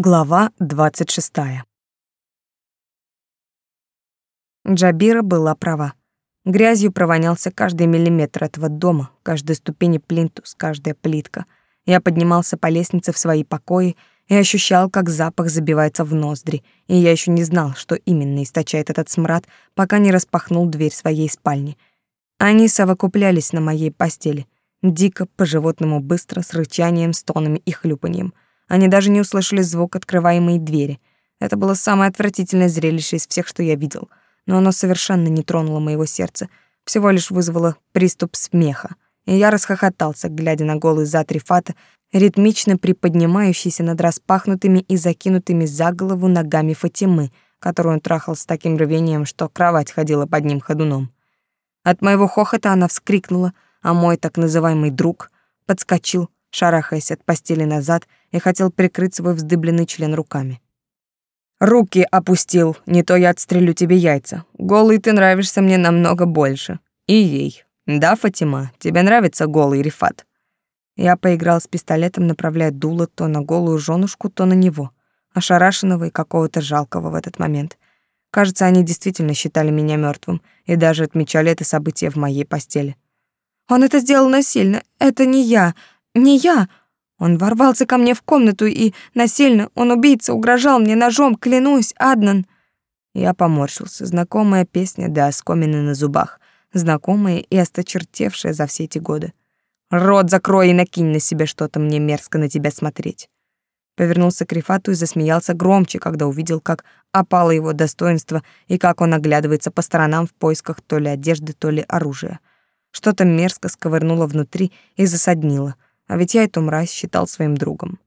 Глава 26. Джабира была права. Грязью провонялся каждый миллиметр этого дома, каждая ступень плинтус, каждая плитка. Я поднимался по лестнице в свои покои и ощущал, как запах забивается в ноздри, и я еще не знал, что именно источает этот смрад, пока не распахнул дверь своей спальни. Они совокуплялись на моей постели, дико, по-животному быстро, с рычанием, стонами и хлюпаньем — они даже не услышали звук открываемой двери. Это было самое отвратительное зрелище из всех, что я видел, но оно совершенно не тронуло моего сердца, всего лишь вызвало приступ смеха. И я расхохотался, глядя на голый зад Рифата, ритмично приподнимающийся над распахнутыми и закинутыми за голову ногами Фатимы, которую он трахал с таким рвением, что кровать ходила под ним ходуном. От моего хохота она вскрикнула, а мой так называемый друг подскочил, шарахаясь от постели назад, и хотел прикрыть свой вздыбленный член руками. «Руки опустил, не то я отстрелю тебе яйца. Голый ты нравишься мне намного больше. И ей. Да, Фатима, тебе нравится голый Рифат?» Я поиграл с пистолетом, направляя дуло то на голую женушку, то на него, ошарашенного и какого-то жалкого в этот момент. Кажется, они действительно считали меня мертвым и даже отмечали это событие в моей постели. «Он это сделал насильно. Это не я. Не я. Он ворвался ко мне в комнату и насильно, он убийца, угрожал мне ножом, клянусь, Аднан. Я поморщился. Знакомая песня до оскомины на зубах, знакомая и осточертевшая за все эти годы. Рот закрой и накинь на себя что-то, мне мерзко на тебя смотреть. Повернулся к Рифату и засмеялся громче, когда увидел, как опало его достоинство и как он оглядывается по сторонам в поисках то ли одежды, то ли оружия. Что-то мерзко сковырнуло внутри и засаднило — а ведь я эту мразь считал своим другом.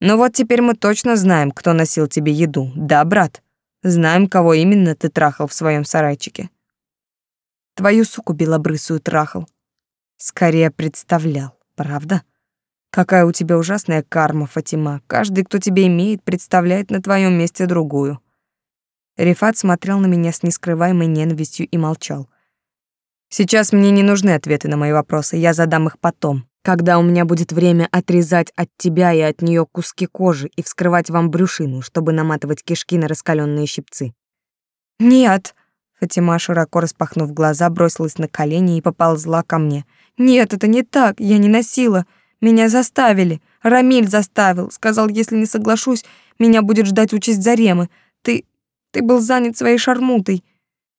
Ну вот теперь мы точно знаем, кто носил тебе еду. Да, брат? Знаем, кого именно ты трахал в своем сарайчике. Твою суку белобрысую трахал. Скорее представлял, правда? Какая у тебя ужасная карма, Фатима. Каждый, кто тебя имеет, представляет на твоем месте другую. Рифат смотрел на меня с нескрываемой ненавистью и молчал. Сейчас мне не нужны ответы на мои вопросы, я задам их потом когда у меня будет время отрезать от тебя и от нее куски кожи и вскрывать вам брюшину, чтобы наматывать кишки на раскаленные щипцы. Нет, Фатима, широко распахнув глаза, бросилась на колени и поползла ко мне. Нет, это не так, я не носила. Меня заставили. Рамиль заставил, сказал, если не соглашусь, меня будет ждать участь Заремы. Ты ты был занят своей шармутой.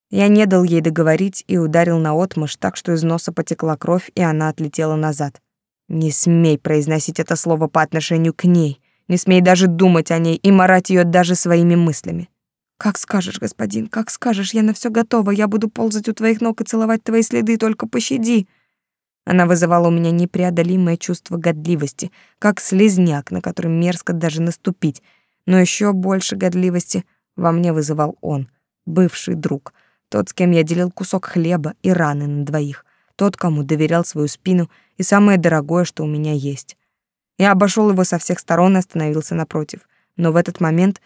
Я не дал ей договорить и ударил наотмашь так, что из носа потекла кровь, и она отлетела назад. Не смей произносить это слово по отношению к ней. Не смей даже думать о ней и марать ее даже своими мыслями. Как скажешь, господин, как скажешь, я на все готова. Я буду ползать у твоих ног и целовать твои следы, только пощади. Она вызывала у меня непреодолимое чувство годливости, как слезняк, на который мерзко даже наступить. Но еще больше годливости во мне вызывал он, бывший друг, тот, с кем я делил кусок хлеба и раны на двоих тот, кому доверял свою спину и самое дорогое, что у меня есть. Я обошел его со всех сторон и остановился напротив. Но в этот момент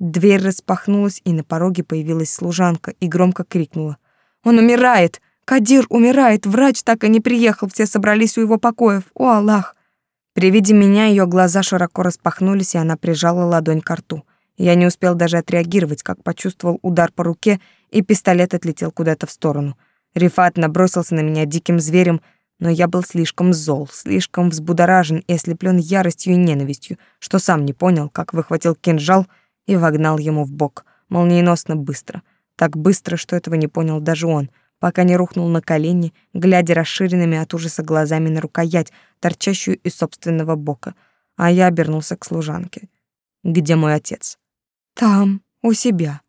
дверь распахнулась, и на пороге появилась служанка и громко крикнула. «Он умирает! Кадир умирает! Врач так и не приехал, все собрались у его покоев! О, Аллах!» При виде меня ее глаза широко распахнулись, и она прижала ладонь к рту. Я не успел даже отреагировать, как почувствовал удар по руке, и пистолет отлетел куда-то в сторону — Рифат набросился на меня диким зверем, но я был слишком зол, слишком взбудоражен и ослеплен яростью и ненавистью, что сам не понял, как выхватил кинжал и вогнал ему в бок, молниеносно быстро. Так быстро, что этого не понял даже он, пока не рухнул на колени, глядя расширенными от ужаса глазами на рукоять, торчащую из собственного бока. А я обернулся к служанке. «Где мой отец?» «Там, у себя»,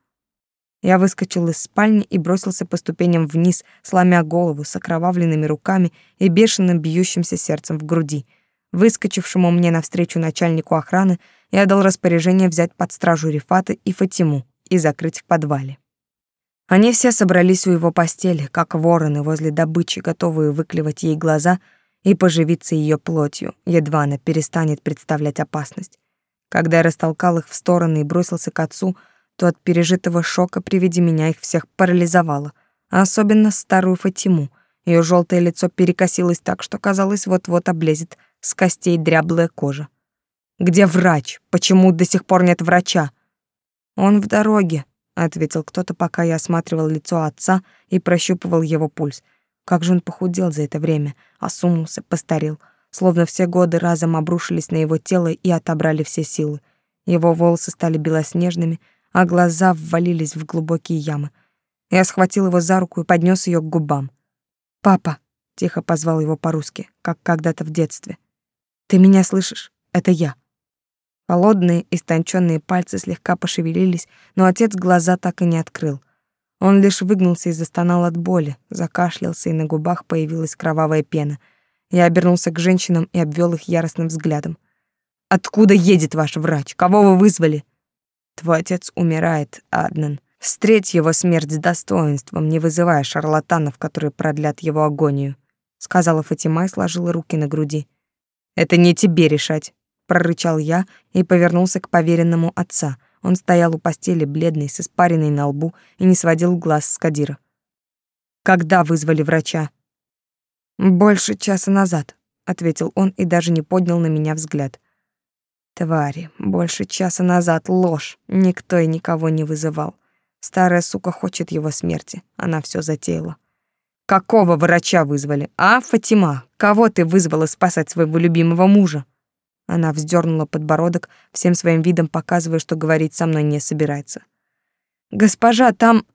я выскочил из спальни и бросился по ступеням вниз, сломя голову с окровавленными руками и бешеным бьющимся сердцем в груди. Выскочившему мне навстречу начальнику охраны я дал распоряжение взять под стражу Рифата и Фатиму и закрыть в подвале. Они все собрались у его постели, как вороны возле добычи, готовые выклевать ей глаза и поживиться ее плотью, едва она перестанет представлять опасность. Когда я растолкал их в стороны и бросился к отцу, то от пережитого шока при виде меня их всех парализовало, а особенно старую Фатиму. Ее желтое лицо перекосилось так, что казалось, вот-вот облезет с костей дряблая кожа. Где врач? Почему до сих пор нет врача? Он в дороге, ответил кто-то, пока я осматривал лицо отца и прощупывал его пульс. Как же он похудел за это время, осунулся, постарел, словно все годы разом обрушились на его тело и отобрали все силы. Его волосы стали белоснежными, а глаза ввалились в глубокие ямы. Я схватил его за руку и поднес ее к губам. «Папа!» — тихо позвал его по-русски, как когда-то в детстве. «Ты меня слышишь? Это я». Холодные, истонченные пальцы слегка пошевелились, но отец глаза так и не открыл. Он лишь выгнулся и застонал от боли, закашлялся, и на губах появилась кровавая пена. Я обернулся к женщинам и обвел их яростным взглядом. «Откуда едет ваш врач? Кого вы вызвали?» «Твой отец умирает, Аднан. Встреть его смерть с достоинством, не вызывая шарлатанов, которые продлят его агонию», — сказала Фатима и сложила руки на груди. «Это не тебе решать», — прорычал я и повернулся к поверенному отца. Он стоял у постели, бледный, с испариной на лбу, и не сводил глаз с Кадира. «Когда вызвали врача?» «Больше часа назад», — ответил он и даже не поднял на меня взгляд. «Твари, больше часа назад ложь, никто и никого не вызывал. Старая сука хочет его смерти. Она все затеяла. Какого врача вызвали? А, Фатима, кого ты вызвала спасать своего любимого мужа? Она вздернула подбородок, всем своим видом показывая, что говорить со мной не собирается. Госпожа, там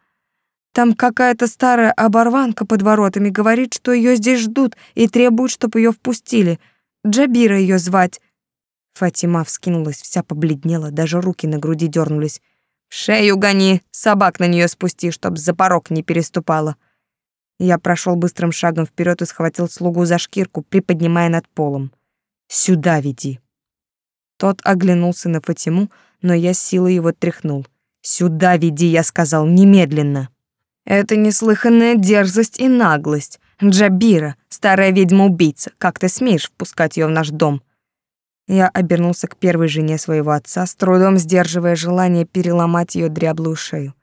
там какая-то старая оборванка под воротами говорит, что ее здесь ждут и требуют, чтобы ее впустили. Джабира ее звать. Фатима вскинулась, вся побледнела, даже руки на груди дернулись. Шею гони, собак на нее спусти, чтоб за порог не переступала. Я прошел быстрым шагом вперед и схватил слугу за шкирку, приподнимая над полом. Сюда веди. Тот оглянулся на Фатиму, но я силой его тряхнул. Сюда веди, я сказал, немедленно. Это неслыханная дерзость и наглость. Джабира, старая ведьма-убийца, как ты смеешь впускать ее в наш дом? Я обернулся к первой жене своего отца, с трудом сдерживая желание переломать ее дряблую шею.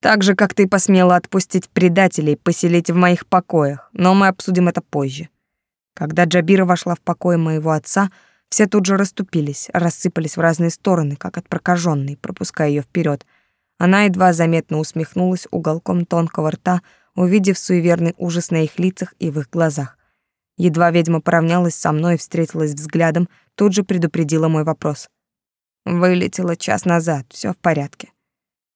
Так же, как ты посмела отпустить предателей, поселить в моих покоях, но мы обсудим это позже. Когда Джабира вошла в покои моего отца, все тут же расступились, рассыпались в разные стороны, как от прокаженной, пропуская ее вперед. Она едва заметно усмехнулась уголком тонкого рта, увидев суеверный ужас на их лицах и в их глазах. Едва ведьма поравнялась со мной и встретилась взглядом, тут же предупредила мой вопрос. Вылетела час назад, все в порядке.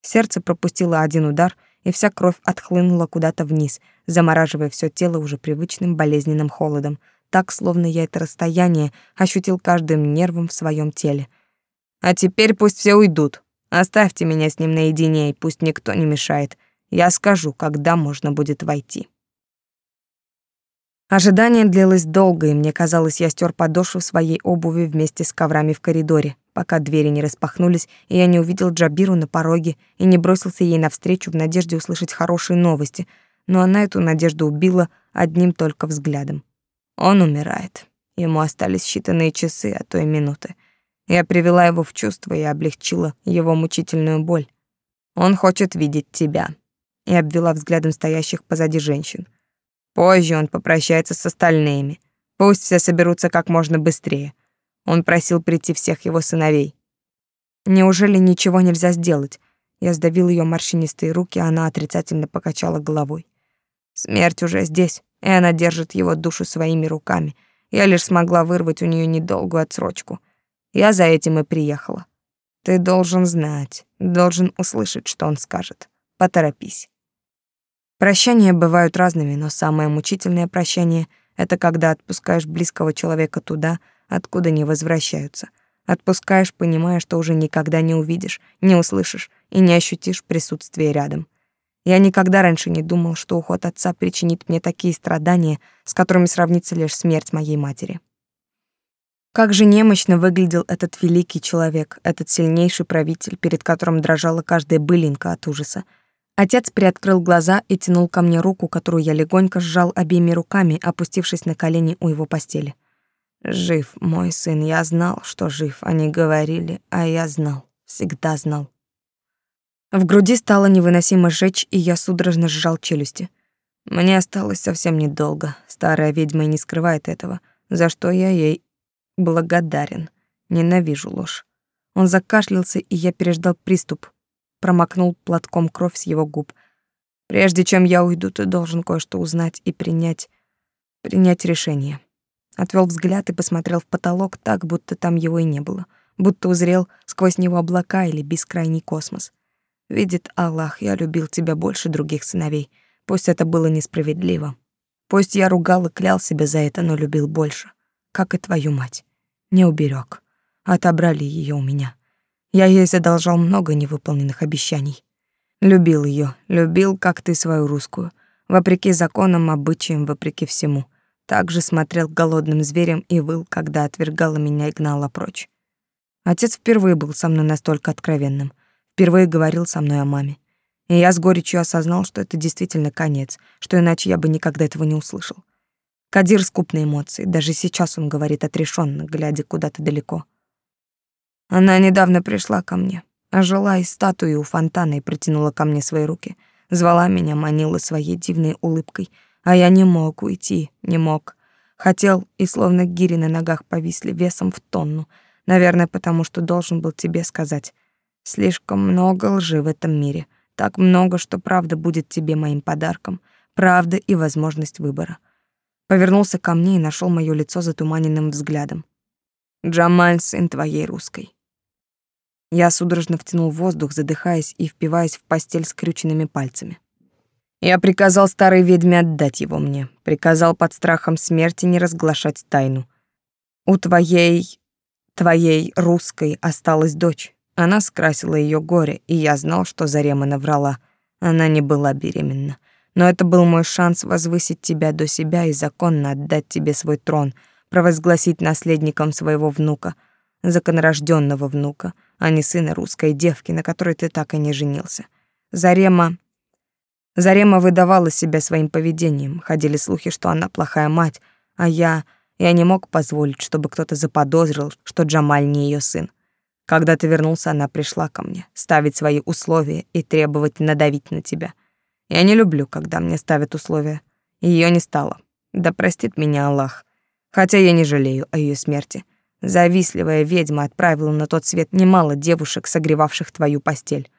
Сердце пропустило один удар, и вся кровь отхлынула куда-то вниз, замораживая все тело уже привычным болезненным холодом, так, словно я это расстояние ощутил каждым нервом в своем теле. А теперь пусть все уйдут. Оставьте меня с ним наедине, и пусть никто не мешает. Я скажу, когда можно будет войти. Ожидание длилось долго, и мне казалось, я стер подошву своей обуви вместе с коврами в коридоре, пока двери не распахнулись, и я не увидел Джабиру на пороге и не бросился ей навстречу в надежде услышать хорошие новости, но она эту надежду убила одним только взглядом. Он умирает. Ему остались считанные часы, а то и минуты. Я привела его в чувство и облегчила его мучительную боль. Он хочет видеть тебя. И обвела взглядом стоящих позади женщин. Позже он попрощается с остальными. Пусть все соберутся как можно быстрее. Он просил прийти всех его сыновей. Неужели ничего нельзя сделать? Я сдавил ее морщинистые руки, а она отрицательно покачала головой. Смерть уже здесь, и она держит его душу своими руками. Я лишь смогла вырвать у нее недолгую отсрочку. Я за этим и приехала. Ты должен знать, должен услышать, что он скажет. Поторопись. Прощания бывают разными, но самое мучительное прощание — это когда отпускаешь близкого человека туда, откуда не возвращаются. Отпускаешь, понимая, что уже никогда не увидишь, не услышишь и не ощутишь присутствие рядом. Я никогда раньше не думал, что уход отца причинит мне такие страдания, с которыми сравнится лишь смерть моей матери. Как же немощно выглядел этот великий человек, этот сильнейший правитель, перед которым дрожала каждая былинка от ужаса — Отец приоткрыл глаза и тянул ко мне руку, которую я легонько сжал обеими руками, опустившись на колени у его постели. «Жив, мой сын, я знал, что жив. Они говорили, а я знал, всегда знал». В груди стало невыносимо жечь, и я судорожно сжал челюсти. Мне осталось совсем недолго. Старая ведьма и не скрывает этого, за что я ей благодарен. Ненавижу ложь. Он закашлялся, и я переждал приступ, промокнул платком кровь с его губ. Прежде чем я уйду, ты должен кое-что узнать и принять принять решение. Отвел взгляд и посмотрел в потолок так, будто там его и не было, будто узрел сквозь него облака или бескрайний космос. Видит Аллах, я любил тебя больше других сыновей. Пусть это было несправедливо. Пусть я ругал и клял себя за это, но любил больше, как и твою мать. Не уберег. Отобрали ее у меня. Я ей задолжал много невыполненных обещаний. Любил ее, любил, как ты свою русскую, вопреки законам, обычаям, вопреки всему. Также смотрел голодным зверем и выл, когда отвергала меня и гнала прочь. Отец впервые был со мной настолько откровенным, впервые говорил со мной о маме. И я с горечью осознал, что это действительно конец, что иначе я бы никогда этого не услышал. Кадир скуп на эмоции, даже сейчас он говорит отрешенно, глядя куда-то далеко. Она недавно пришла ко мне, ожила из статуи у фонтана и протянула ко мне свои руки, звала меня, манила своей дивной улыбкой — а я не мог уйти, не мог. Хотел, и словно гири на ногах повисли весом в тонну. Наверное, потому что должен был тебе сказать. Слишком много лжи в этом мире. Так много, что правда будет тебе моим подарком. Правда и возможность выбора. Повернулся ко мне и нашел моё лицо затуманенным взглядом. Джамаль, сын твоей русской. Я судорожно втянул воздух, задыхаясь и впиваясь в постель скрюченными пальцами. Я приказал старой ведьме отдать его мне, приказал под страхом смерти не разглашать тайну. У твоей... твоей русской осталась дочь. Она скрасила ее горе, и я знал, что Зарема наврала. Она не была беременна. Но это был мой шанс возвысить тебя до себя и законно отдать тебе свой трон, провозгласить наследником своего внука, законорожденного внука, а не сына русской девки, на которой ты так и не женился. Зарема Зарема выдавала себя своим поведением. Ходили слухи, что она плохая мать, а я... Я не мог позволить, чтобы кто-то заподозрил, что Джамаль не ее сын. Когда ты вернулся, она пришла ко мне, ставить свои условия и требовать надавить на тебя. Я не люблю, когда мне ставят условия. Ее не стало. Да простит меня Аллах. Хотя я не жалею о ее смерти. Завистливая ведьма отправила на тот свет немало девушек, согревавших твою постель.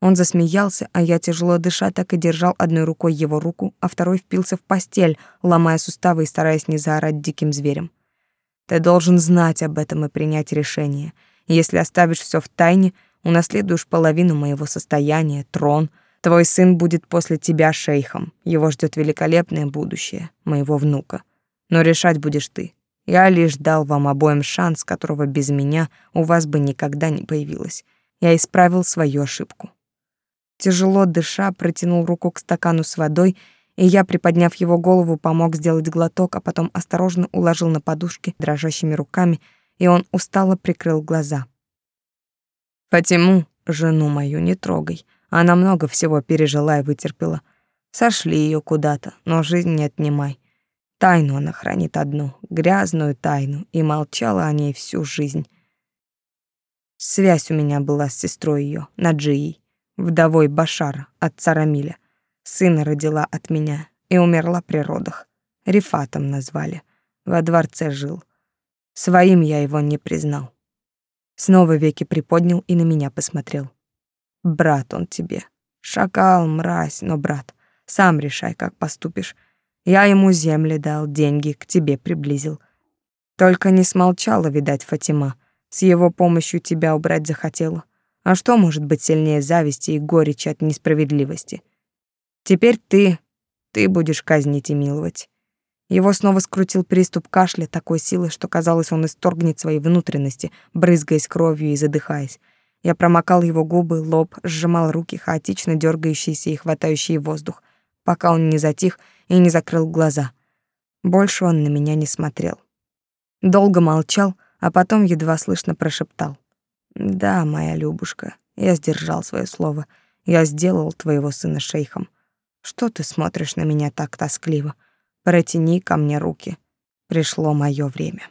Он засмеялся, а я, тяжело дыша, так и держал одной рукой его руку, а второй впился в постель, ломая суставы и стараясь не заорать диким зверем. Ты должен знать об этом и принять решение. Если оставишь все в тайне, унаследуешь половину моего состояния, трон. Твой сын будет после тебя шейхом. Его ждет великолепное будущее, моего внука. Но решать будешь ты. Я лишь дал вам обоим шанс, которого без меня у вас бы никогда не появилось. Я исправил свою ошибку. Тяжело дыша, протянул руку к стакану с водой, и я, приподняв его голову, помог сделать глоток, а потом осторожно уложил на подушке дрожащими руками, и он устало прикрыл глаза. «Фатиму, жену мою, не трогай. Она много всего пережила и вытерпела. Сошли ее куда-то, но жизнь не отнимай. Тайну она хранит одну, грязную тайну, и молчала о ней всю жизнь. Связь у меня была с сестрой ее, Наджией вдовой Башара, отца Рамиля. Сына родила от меня и умерла при родах. Рифатом назвали. Во дворце жил. Своим я его не признал. Снова веки приподнял и на меня посмотрел. Брат он тебе. Шакал, мразь, но брат. Сам решай, как поступишь. Я ему земли дал, деньги к тебе приблизил. Только не смолчала, видать, Фатима. С его помощью тебя убрать захотела. А что может быть сильнее зависти и горечи от несправедливости? Теперь ты, ты будешь казнить и миловать. Его снова скрутил приступ кашля такой силы, что казалось, он исторгнет свои внутренности, брызгаясь кровью и задыхаясь. Я промокал его губы, лоб, сжимал руки, хаотично дергающиеся и хватающие воздух, пока он не затих и не закрыл глаза. Больше он на меня не смотрел. Долго молчал, а потом едва слышно прошептал. Да, моя Любушка, я сдержал свое слово. Я сделал твоего сына шейхом. Что ты смотришь на меня так тоскливо? Протяни ко мне руки. Пришло мое время.